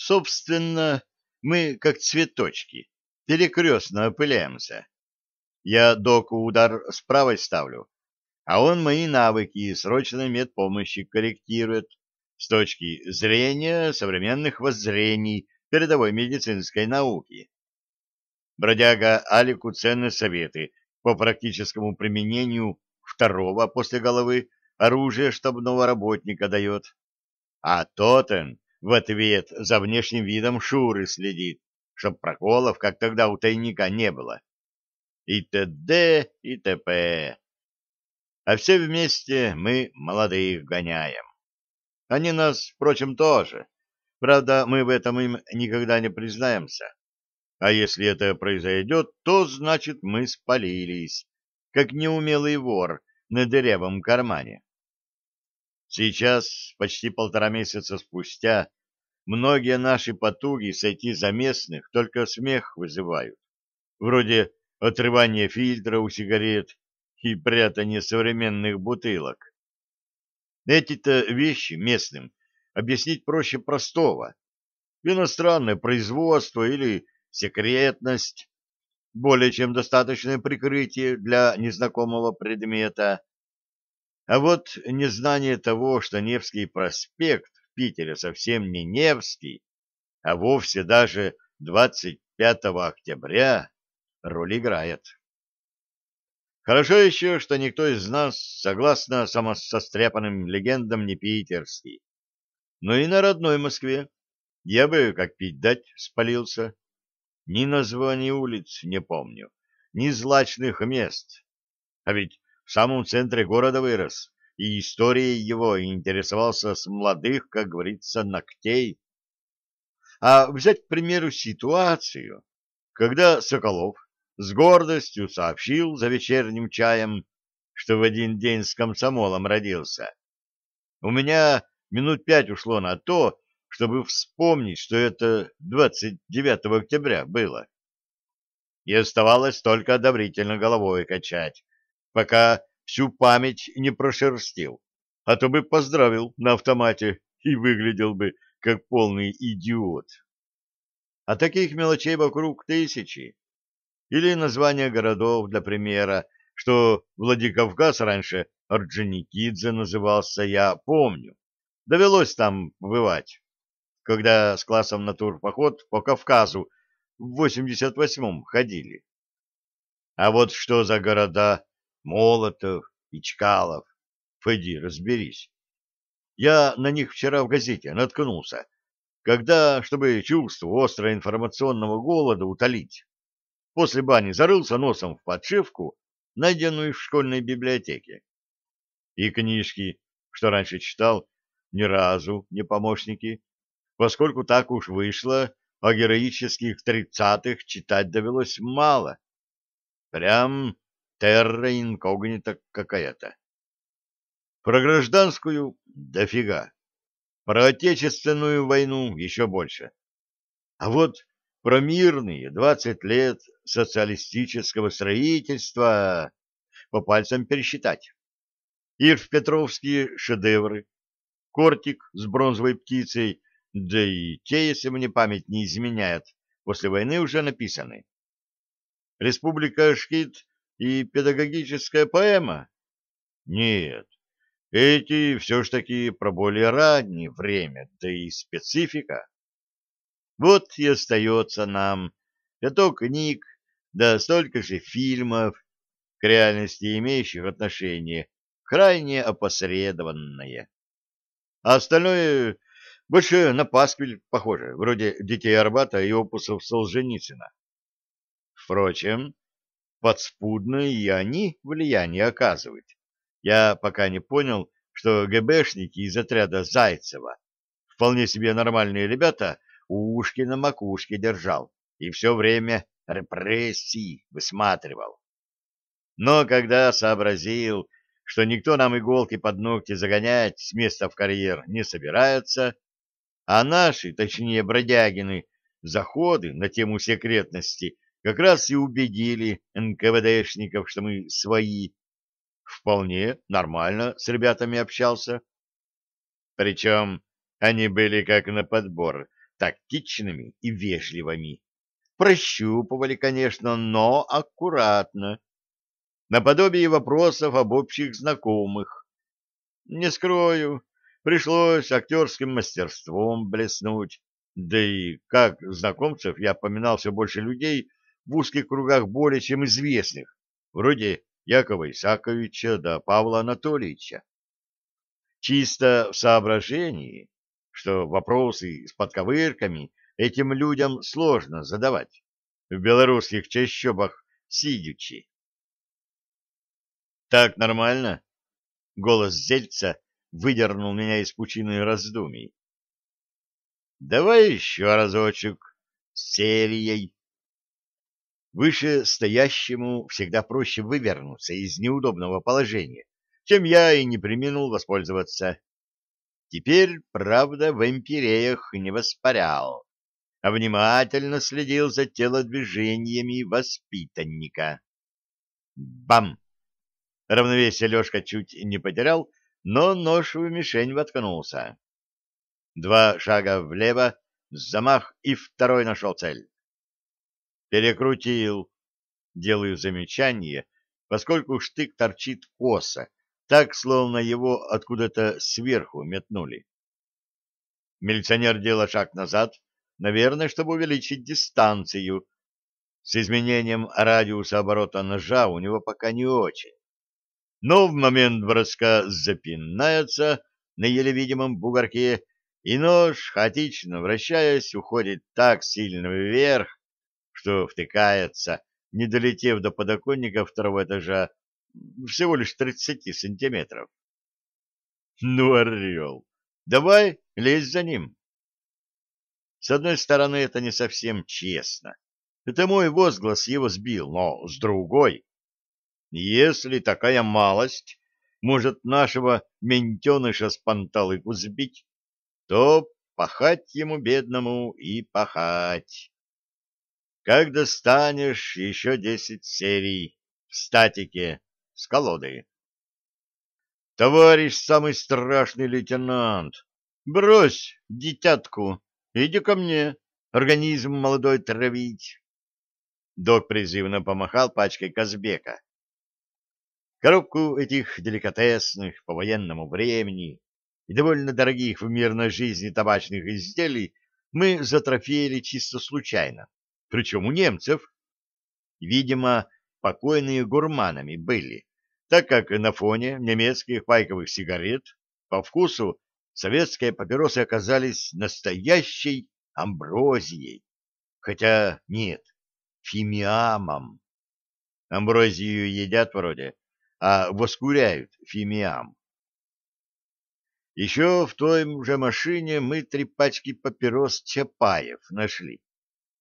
Собственно, мы как цветочки, перекрестно опыляемся. Я доку удар с правой ставлю, а он мои навыки срочной медпомощи корректирует с точки зрения современных воззрений передовой медицинской науки. Бродяга Алику ценные советы по практическому применению второго после головы оружия штабного работника дает. А Тотен в ответ за внешним видом Шуры следит, чтоб проколов, как тогда у тайника, не было. И т.д. и т.п. А все вместе мы молодых гоняем. Они нас, впрочем, тоже. Правда, мы в этом им никогда не признаемся. А если это произойдет, то значит мы спалились, как неумелый вор на дырявом кармане. Сейчас, почти полтора месяца спустя, многие наши потуги сойти за местных только смех вызывают. Вроде отрывания фильтра у сигарет и прятания современных бутылок. Эти-то вещи местным объяснить проще простого. Иностранное производство или секретность, более чем достаточное прикрытие для незнакомого предмета. А вот незнание того, что Невский проспект в Питере совсем не Невский, а вовсе даже 25 октября, роль играет. Хорошо еще, что никто из нас, согласно самосостряпанным легендам, не питерский. Но и на родной Москве я бы, как пить дать, спалился. Ни названий улиц не помню, ни злачных мест. А ведь в самом центре города вырос, и историей его интересовался с молодых, как говорится, ногтей. А взять, к примеру, ситуацию, когда Соколов с гордостью сообщил за вечерним чаем, что в один день с комсомолом родился. У меня минут пять ушло на то, чтобы вспомнить, что это 29 октября было. И оставалось только одобрительно головой качать, пока всю память не прошерстил, а то бы поздравил на автомате и выглядел бы как полный идиот. А таких мелочей вокруг тысячи. Или названия городов для примера, что Владикавказ раньше Орджоникидзе назывался, я помню. Довелось там бывать, когда с классом на турпоход по Кавказу в 88-м ходили. А вот что за города Молотов и Чкалов, пойди разберись. Я на них вчера в газете наткнулся, когда, чтобы чувство остро информационного голода утолить, После бани зарылся носом в подшивку, найденную в школьной библиотеке. И книжки, что раньше читал, ни разу не помощники, поскольку так уж вышло, о героических тридцатых читать довелось мало. Прям терра инкогнита какая-то. Про гражданскую — дофига. Про отечественную войну еще больше. А вот про мирные двадцать лет социалистического строительства по пальцам пересчитать. Ирв Петровские шедевры, Кортик с бронзовой птицей, да и те, если мне память не изменяет, после войны уже написаны. Республика Шкит и педагогическая поэма? Нет, эти все ж таки про более раннее время, да и специфика. Вот и остается нам это книг, да столько же фильмов, к реальности имеющих отношение, крайне опосредованное. А остальное больше на пасквиль похоже, вроде «Детей Арбата» и опусов Солженицына. Впрочем, подспудно и они влияние оказывают. Я пока не понял, что ГБшники из отряда Зайцева, вполне себе нормальные ребята, ушки на макушке держал и все время репрессий высматривал. Но когда сообразил, что никто нам иголки под ногти загонять с места в карьер не собирается, а наши, точнее бродягины, заходы на тему секретности как раз и убедили НКВДшников, что мы свои. Вполне нормально с ребятами общался. Причем они были как на подбор, тактичными и вежливыми. Прощупывали, конечно, но аккуратно, наподобие вопросов об общих знакомых. Не скрою, пришлось актерским мастерством блеснуть, да и как знакомцев я поминал все больше людей в узких кругах более чем известных, вроде Якова Исаковича да Павла Анатольевича. Чисто в соображении, что вопросы с подковырками этим людям сложно задавать в белорусских чащобах сидячи. «Так нормально?» — голос Зельца выдернул меня из пучины раздумий. «Давай еще разочек с серией». Выше стоящему всегда проще вывернуться из неудобного положения, чем я и не применил воспользоваться. Теперь, правда, в империях не воспарял, а внимательно следил за телодвижениями воспитанника. Бам! Равновесие Лешка чуть не потерял, но нож в мишень воткнулся. Два шага влево, замах, и второй нашел цель. Перекрутил. Делаю замечание, поскольку штык торчит косо, так, словно его откуда-то сверху метнули. Милиционер делал шаг назад, наверное, чтобы увеличить дистанцию. С изменением радиуса оборота ножа у него пока не очень. Но в момент броска запинается на еле видимом бугорке, и нож, хаотично вращаясь, уходит так сильно вверх, что втыкается, не долетев до подоконника второго этажа, всего лишь тридцати сантиметров. Ну, орел, давай лезь за ним. С одной стороны, это не совсем честно. Это мой возглас его сбил, но с другой, если такая малость может нашего ментеныша с панталыку сбить, то пахать ему, бедному, и пахать. Как достанешь еще десять серий в статике, с колодой. Товарищ самый страшный лейтенант, брось дитятку, иди ко мне, организм молодой травить. Док призывно помахал пачкой Казбека. Коробку этих деликатесных по военному времени и довольно дорогих в мирной жизни табачных изделий мы затрофеяли чисто случайно, причем у немцев. Видимо, покойные гурманами были так как на фоне немецких пайковых сигарет по вкусу советские папиросы оказались настоящей амброзией. Хотя нет, фимиамом. Амброзию едят вроде, а воскуряют фимиам. Еще в той же машине мы три пачки папирос Чапаев нашли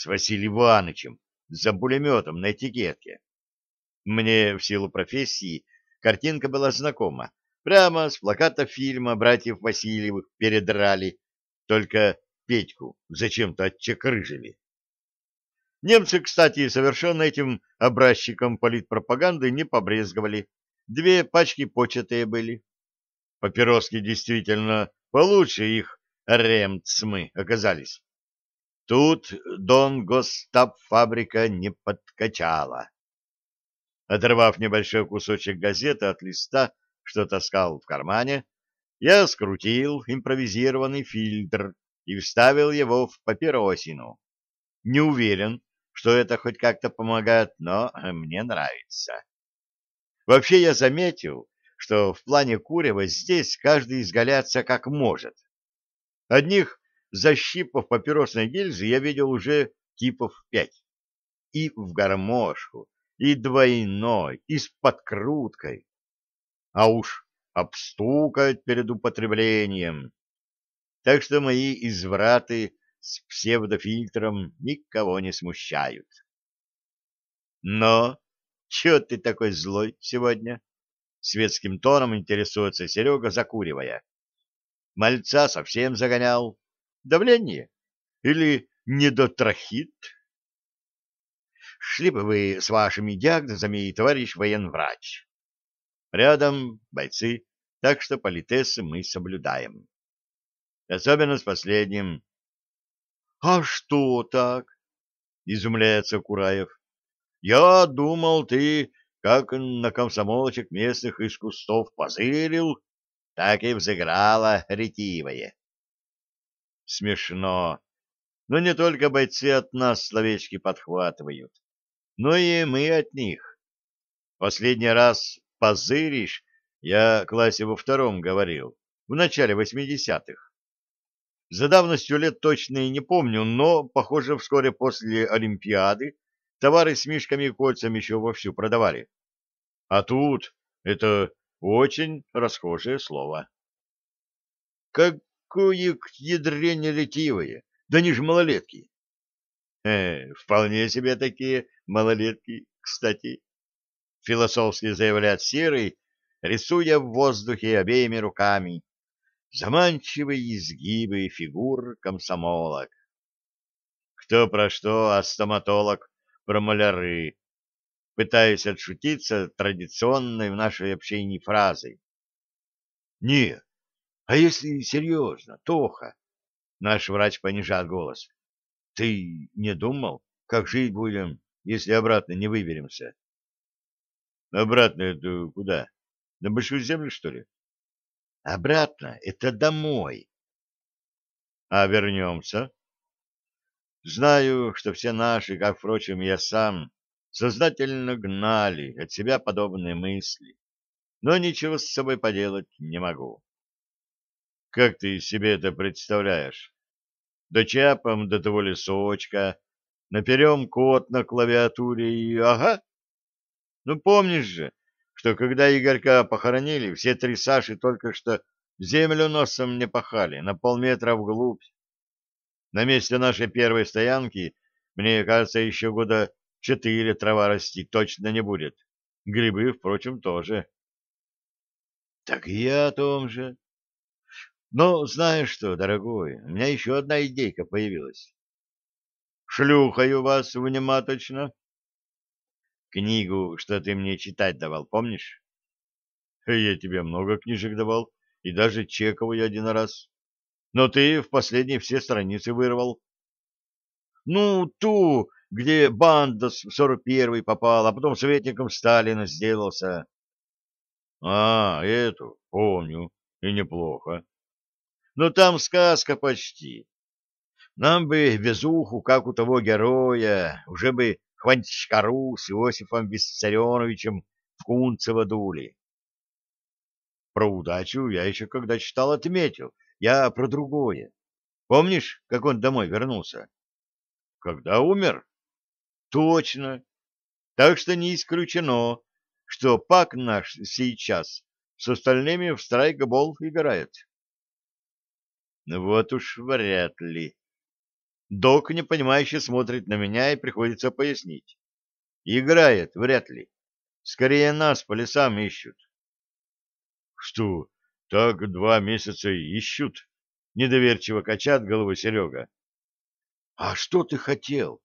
с Василием Ивановичем за пулеметом на этикетке. Мне в силу профессии картинка была знакома. Прямо с плаката фильма братьев Васильевых передрали, только Петьку зачем-то отчекрыжили. Немцы, кстати, совершенно этим образчиком политпропаганды не побрезговали. Две пачки початые были. Папироски действительно получше их ремцмы оказались. Тут Дон Гостап фабрика не подкачала. Оторвав небольшой кусочек газеты от листа, что таскал в кармане, я скрутил импровизированный фильтр и вставил его в папиросину. Не уверен, что это хоть как-то помогает, но мне нравится. Вообще я заметил, что в плане курева здесь каждый изгаляться как может. Одних защипов папиросной гильзы я видел уже типов пять. И в гармошку, и двойной, и с подкруткой. А уж обстукать перед употреблением. Так что мои извраты с псевдофильтром никого не смущают. Но, чё ты такой злой сегодня? Светским тоном интересуется Серега, закуривая. Мальца совсем загонял. Давление? Или недотрахит? Шли бы вы с вашими диагнозами, товарищ военврач. Рядом бойцы, так что политесы мы соблюдаем. Особенно с последним. — А что так? — изумляется Кураев. — Я думал, ты, как на комсомолочек местных из кустов позырил, так и взыграла ретивое. Смешно. Но не только бойцы от нас словечки подхватывают, но и мы от них. Последний раз позыришь, я классе во втором говорил, в начале восьмидесятых. За давностью лет точно и не помню, но, похоже, вскоре после Олимпиады товары с мишками и кольцами еще вовсю продавали. А тут это очень расхожее слово. Какое к ядрене ретивое! Да они же малолетки. Э, вполне себе такие малолетки, кстати. Философски заявляет Серый, рисуя в воздухе обеими руками заманчивые изгибы фигур комсомолок. Кто про что, а стоматолог про маляры, пытаясь отшутиться традиционной в нашей общении фразой. «Не, а если серьезно, Тоха?» Наш врач понижает голос. «Ты не думал, как жить будем, если обратно не выберемся?» «Обратно это куда? На Большую Землю, что ли?» «Обратно — это домой». «А вернемся?» «Знаю, что все наши, как, впрочем, я сам, сознательно гнали от себя подобные мысли, но ничего с собой поделать не могу. Как ты себе это представляешь? Дочапом до того лесочка, наперем код на клавиатуре и ага. Ну, помнишь же, что когда Игорька похоронили, все три Саши только что землю носом не пахали, на полметра вглубь. На месте нашей первой стоянки, мне кажется, еще года четыре трава расти точно не будет. Грибы, впрочем, тоже. Так и я о том же. Но знаешь что, дорогой, у меня еще одна идейка появилась. Шлюхаю вас внимательно. Книгу, что ты мне читать давал, помнишь? Я тебе много книжек давал, и даже чековую один раз. Но ты в последние все страницы вырвал. Ну, ту, где Бандос в сорок первый попал, а потом советником Сталина сделался. А, эту, помню, и неплохо. Но там сказка почти. Нам бы везуху, как у того героя, уже бы Хвантичкару с Иосифом Виссарионовичем в Кунцево дули. Про удачу я еще когда читал отметил, я про другое. Помнишь, как он домой вернулся? Когда умер? Точно. Так что не исключено, что пак наш сейчас с остальными в страйкбол играет. Вот уж вряд ли. Док, непонимающе, смотрит на меня и приходится пояснить. Играет, вряд ли. Скорее нас по лесам ищут. Что, так два месяца ищут? Недоверчиво качает головой Серега. А что ты хотел?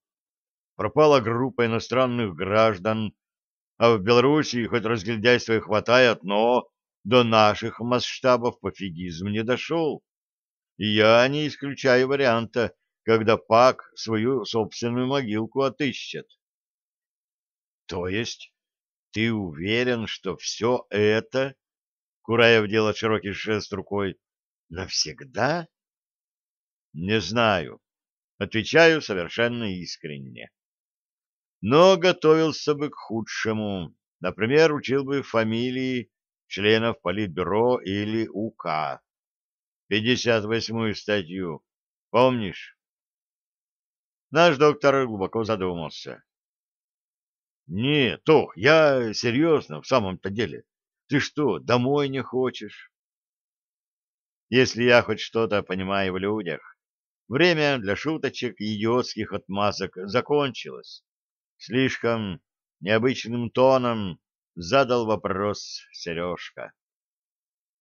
Пропала группа иностранных граждан, а в Белоруссии хоть разгильдяйства и хватает, но до наших масштабов пофигизм не дошел. И я не исключаю варианта, когда Пак свою собственную могилку отыщет. То есть ты уверен, что все это, Кураев делал широкий жест рукой, навсегда? Не знаю. Отвечаю совершенно искренне. Но готовился бы к худшему. Например, учил бы фамилии членов Политбюро или УК. 58-ю статью. Помнишь? Наш доктор глубоко задумался. Не, Тох, я серьезно, в самом-то деле. Ты что, домой не хочешь? Если я хоть что-то понимаю в людях, время для шуточек и идиотских отмазок закончилось. Слишком необычным тоном задал вопрос Сережка.